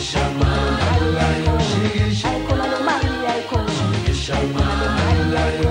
Chamando Maria e Chamando Maria e